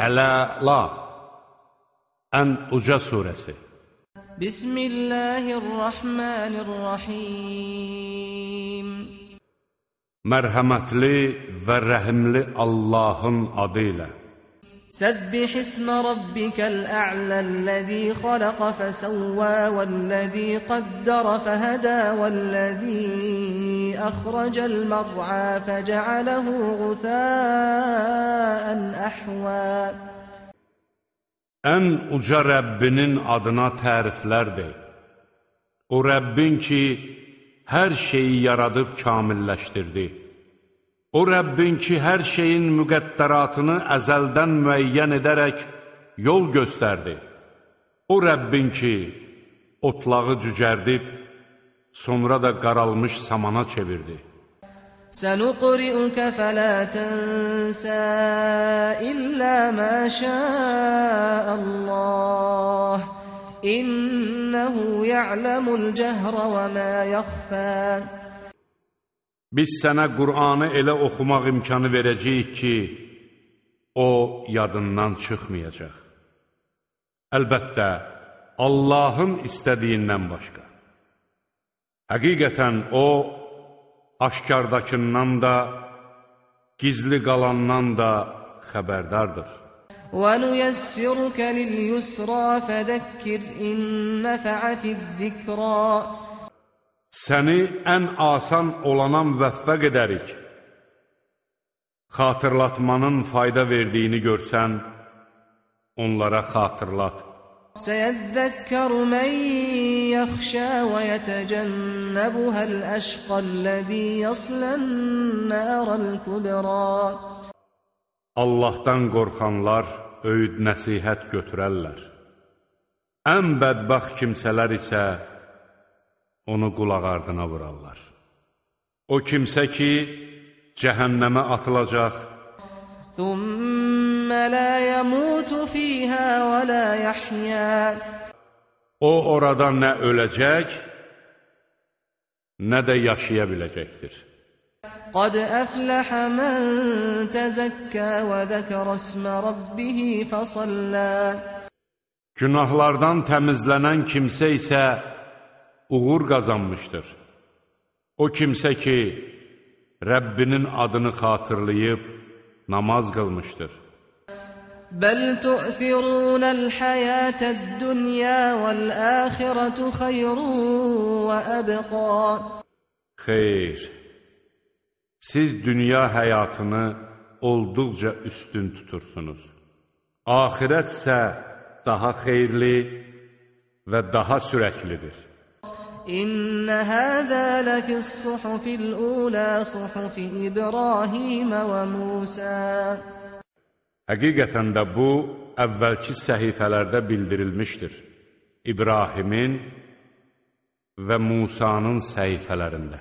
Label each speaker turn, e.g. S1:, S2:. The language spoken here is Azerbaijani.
S1: Ələ-la Ən uca surəsi
S2: Bismillahirrahmanirrahim
S1: Mərhəmətli və rəhimli Allahın adı ilə
S2: سبح اسم ربك الأعلى الذي خلق فسوى والذي قدر فهدى والذي أخرج المرعى فجعله غثاء أحوى
S1: Ən uca Rəbbinin adına təriflər de. O Rəbbin ki, hər şeyi yaradıb kamilləşdirdi. O Rəbbin ki, hər şeyin müqəddəratını əzəldən müəyyən edərək yol göstərdi. O Rəbbin ki, otlağı cücərdib, sonra da qaralmış samana çevirdi.
S2: Sənuqri'uka fələ tənsə illə mə şəəllâh İnnəhu ya'ləmul cəhrə və mə yəxfə
S1: Biz sənə Qur'anı elə oxumaq imkanı verəcəyik ki, o yadından çıxmayacaq. Əlbəttə, Allahın istədiyindən başqa. Həqiqətən O, aşkardakından da, gizli qalandan da xəbərdardır.
S2: وَنُيَسِّرُكَ لِلْيُسْرَى فَذَكِّرْ إِن نَّفَعَتِ الذِّكْرَى
S1: Səni ən asan olana müvəffəq edərik. Xatırlatmanın fayda verdiyini görsən, onlara xatırlat.
S2: سيذكر من يخشى ويتجنبها الأشقى الذي يصلى النار الكبرى
S1: Allahdan qorxanlar öyüd nəsihət götürərlər. Ən bədbaxt kimsələr isə onu qulaq ardına vurarlar. O kimsə ki, cəhənnəmə atılacaq,
S2: ثم لا يموت فيها ولا يحيا
S1: O orada nə öləcək, nə də yaşaya biləcəkdir.
S2: Qad əfləhə mən təzəkkə və zəkərə ismə rabbihi fəsallə
S1: Günahlardan təmizlənən kimsə isə uğur qazanmışdır. O kimsə ki, Rəbbinin adını xatırlayıb namaz qılmışdır.
S2: بل تؤثرون الحياة الدنيا والآخرة خير وأبقى
S1: خير Siz dünya həyatını olduqca üstün tutursunuz. Axirətsə daha xeyirli və daha sürəklidir.
S2: İnna hada lafis suhufil ula suhufi İbrahimə və Musa
S1: Həqiqətən də bu, əvvəlki səhifələrdə bildirilmişdir. İbrahimin və Musanın səhifələrində.